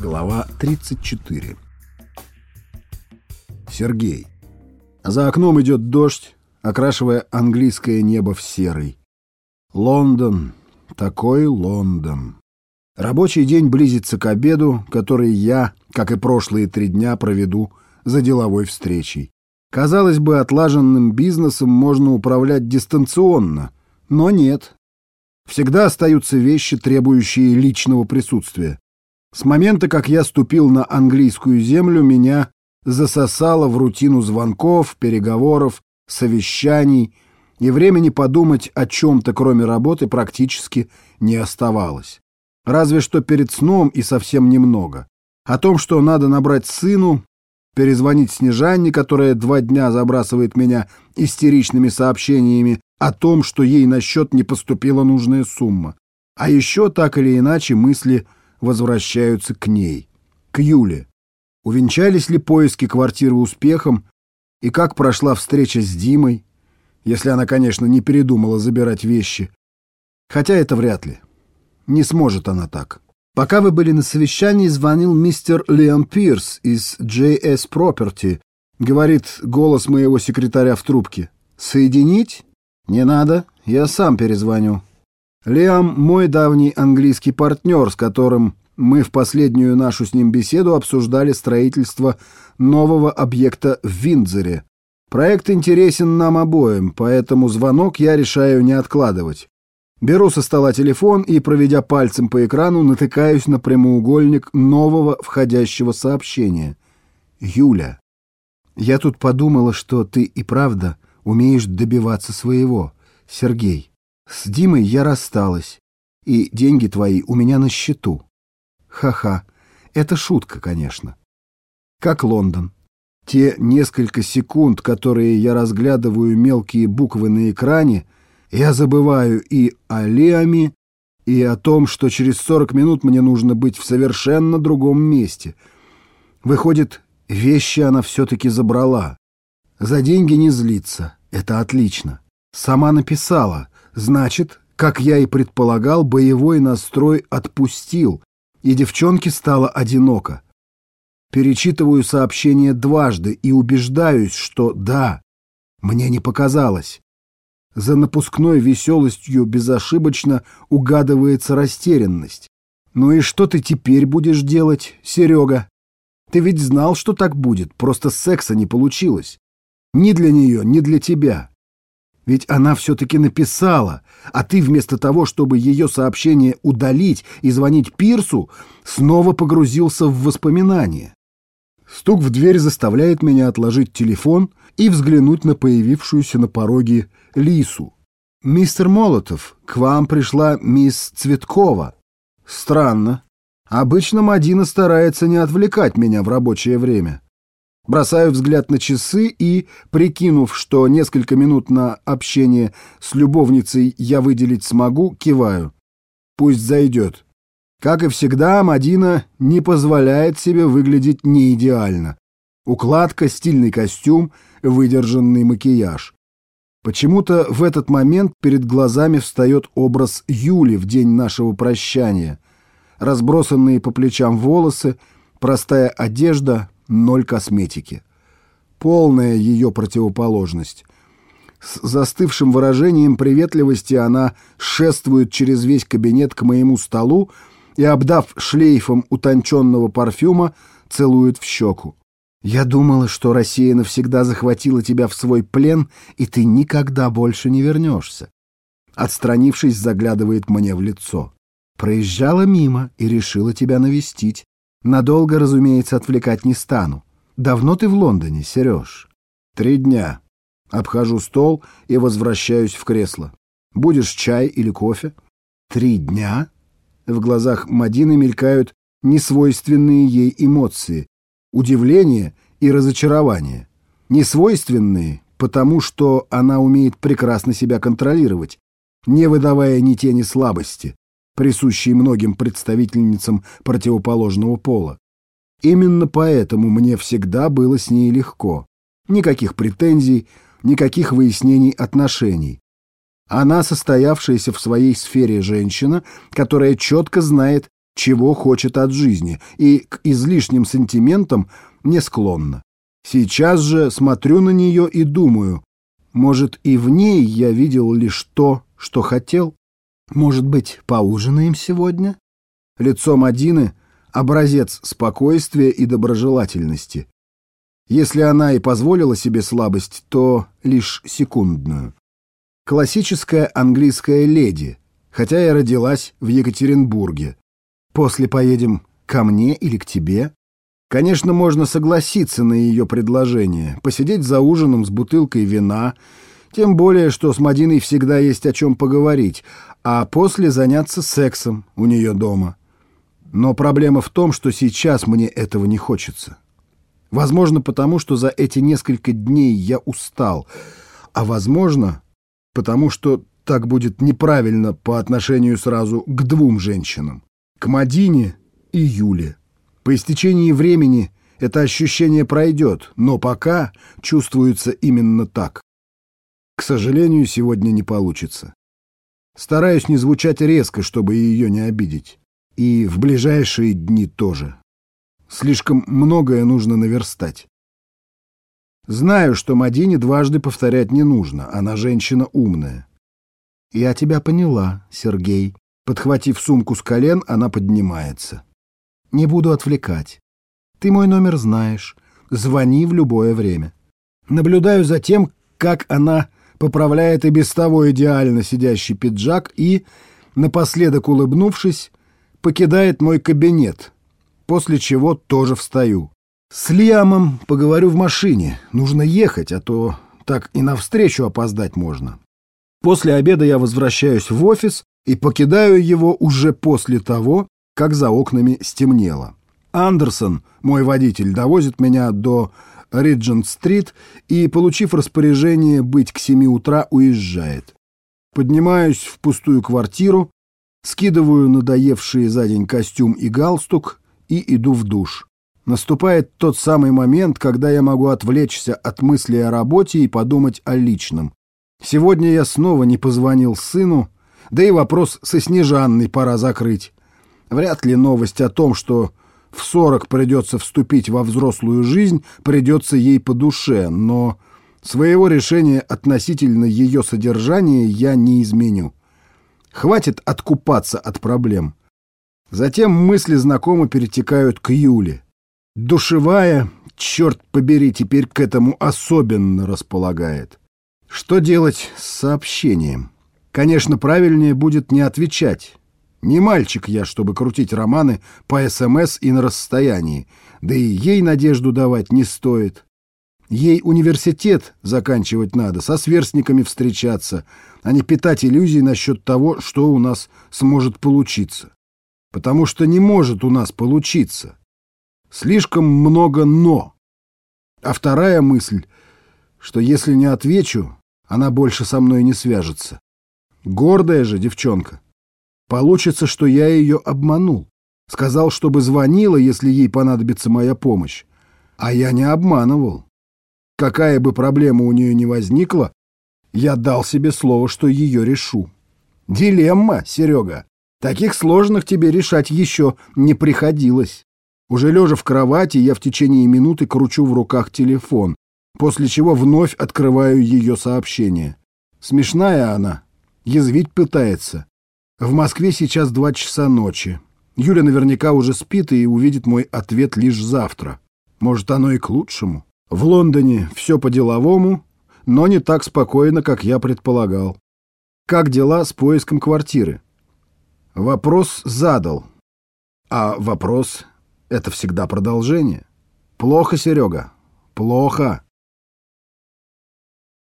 Глава 34 Сергей. За окном идет дождь, окрашивая английское небо в серый. Лондон. Такой Лондон. Рабочий день близится к обеду, который я, как и прошлые три дня, проведу за деловой встречей. Казалось бы, отлаженным бизнесом можно управлять дистанционно, но нет. Всегда остаются вещи, требующие личного присутствия. С момента, как я ступил на английскую землю, меня засосало в рутину звонков, переговоров, совещаний, и времени подумать о чем-то, кроме работы, практически не оставалось. Разве что перед сном и совсем немного. О том, что надо набрать сыну, перезвонить Снежанне, которая два дня забрасывает меня истеричными сообщениями о том, что ей на счет не поступила нужная сумма. А еще так или иначе мысли возвращаются к ней, к Юле. Увенчались ли поиски квартиры успехом, и как прошла встреча с Димой, если она, конечно, не передумала забирать вещи. Хотя это вряд ли. Не сможет она так. Пока вы были на совещании, звонил мистер Леон Пирс из JS Property. Говорит голос моего секретаря в трубке. «Соединить?» «Не надо, я сам перезвоню». Лиам — мой давний английский партнер, с которым мы в последнюю нашу с ним беседу обсуждали строительство нового объекта в Виндзоре. Проект интересен нам обоим, поэтому звонок я решаю не откладывать. Беру со стола телефон и, проведя пальцем по экрану, натыкаюсь на прямоугольник нового входящего сообщения. «Юля, я тут подумала, что ты и правда умеешь добиваться своего, Сергей. С Димой я рассталась, и деньги твои у меня на счету. Ха-ха, это шутка, конечно. Как Лондон. Те несколько секунд, которые я разглядываю мелкие буквы на экране, я забываю и о Лиаме, и о том, что через 40 минут мне нужно быть в совершенно другом месте. Выходит, вещи она все-таки забрала. За деньги не злится. Это отлично. Сама написала. Значит, как я и предполагал, боевой настрой отпустил, и девчонке стало одиноко. Перечитываю сообщение дважды и убеждаюсь, что да, мне не показалось. За напускной веселостью безошибочно угадывается растерянность. «Ну и что ты теперь будешь делать, Серега? Ты ведь знал, что так будет, просто секса не получилось. Ни для нее, ни для тебя. Ведь она все-таки написала, а ты вместо того, чтобы ее сообщение удалить и звонить Пирсу, снова погрузился в воспоминания. Стук в дверь заставляет меня отложить телефон и взглянуть на появившуюся на пороге Лису. «Мистер Молотов, к вам пришла мисс Цветкова». «Странно. Обычно Мадина старается не отвлекать меня в рабочее время». Бросаю взгляд на часы и, прикинув, что несколько минут на общение с любовницей я выделить смогу, киваю. Пусть зайдет. Как и всегда, Мадина не позволяет себе выглядеть не идеально. Укладка, стильный костюм, выдержанный макияж. Почему-то в этот момент перед глазами встает образ Юли в день нашего прощания. Разбросанные по плечам волосы, простая одежда, ноль косметики. Полная ее противоположность. С застывшим выражением приветливости она шествует через весь кабинет к моему столу и, обдав шлейфом утонченного парфюма, целует в щеку. «Я думала, что Россия навсегда захватила тебя в свой плен, и ты никогда больше не вернешься». Отстранившись, заглядывает мне в лицо. Проезжала мимо и решила тебя навестить. Надолго, разумеется, отвлекать не стану. Давно ты в Лондоне, Сереж? Три дня. Обхожу стол и возвращаюсь в кресло. Будешь чай или кофе? Три дня? В глазах Мадины мелькают несвойственные ей эмоции. Удивление и разочарование. Несвойственные, потому что она умеет прекрасно себя контролировать, не выдавая ни тени слабости, присущий многим представительницам противоположного пола. Именно поэтому мне всегда было с ней легко. Никаких претензий, никаких выяснений отношений. Она состоявшаяся в своей сфере женщина, которая четко знает, чего хочет от жизни, и к излишним сантиментам не склонна. Сейчас же смотрю на нее и думаю, может, и в ней я видел лишь то, что хотел? Может быть, поужинаем сегодня? Лицо Мадины — образец спокойствия и доброжелательности. Если она и позволила себе слабость, то лишь секундную. Классическая английская леди, хотя и родилась в Екатеринбурге. После поедем ко мне или к тебе? Конечно, можно согласиться на ее предложение, посидеть за ужином с бутылкой вина, тем более, что с Мадиной всегда есть о чем поговорить, а после заняться сексом у нее дома. Но проблема в том, что сейчас мне этого не хочется. Возможно, потому что за эти несколько дней я устал, а возможно, потому что так будет неправильно по отношению сразу к двум женщинам, к Мадине и Юле. По истечении времени это ощущение пройдет, но пока чувствуется именно так. К сожалению, сегодня не получится. Стараюсь не звучать резко, чтобы ее не обидеть. И в ближайшие дни тоже. Слишком многое нужно наверстать. Знаю, что Мадине дважды повторять не нужно, она женщина умная. «Я тебя поняла, Сергей». Подхватив сумку с колен, она поднимается. «Не буду отвлекать. Ты мой номер знаешь. Звони в любое время». Наблюдаю за тем, как она поправляет и без того идеально сидящий пиджак и, напоследок улыбнувшись, покидает мой кабинет, после чего тоже встаю. С Лиамом поговорю в машине. Нужно ехать, а то так и навстречу опоздать можно. После обеда я возвращаюсь в офис и покидаю его уже после того, как за окнами стемнело. Андерсон, мой водитель, довозит меня до Риджент-стрит и, получив распоряжение быть к семи утра, уезжает. Поднимаюсь в пустую квартиру, скидываю надоевшие за день костюм и галстук и иду в душ. Наступает тот самый момент, когда я могу отвлечься от мысли о работе и подумать о личном. Сегодня я снова не позвонил сыну, да и вопрос со Снежанной пора закрыть. Вряд ли новость о том, что в сорок придется вступить во взрослую жизнь, придется ей по душе, но своего решения относительно ее содержания я не изменю. Хватит откупаться от проблем. Затем мысли знакомо перетекают к Юле. Душевая, черт побери, теперь к этому особенно располагает. Что делать с сообщением? Конечно, правильнее будет не отвечать. Не мальчик я, чтобы крутить романы по СМС и на расстоянии, да и ей надежду давать не стоит. Ей университет заканчивать надо, со сверстниками встречаться, а не питать иллюзий насчет того, что у нас сможет получиться. Потому что не может у нас получиться. Слишком много «но». А вторая мысль, что если не отвечу, она больше со мной не свяжется. Гордая же девчонка. Получится, что я ее обманул. Сказал, чтобы звонила, если ей понадобится моя помощь. А я не обманывал. Какая бы проблема у нее ни возникла, я дал себе слово, что ее решу. Дилемма, Серега. Таких сложных тебе решать еще не приходилось. Уже лежа в кровати, я в течение минуты кручу в руках телефон, после чего вновь открываю ее сообщение. Смешная она, язвить пытается. В Москве сейчас два часа ночи. Юля наверняка уже спит и увидит мой ответ лишь завтра. Может, оно и к лучшему. В Лондоне все по-деловому, но не так спокойно, как я предполагал. Как дела с поиском квартиры? Вопрос задал. А вопрос — это всегда продолжение. Плохо, Серега, плохо.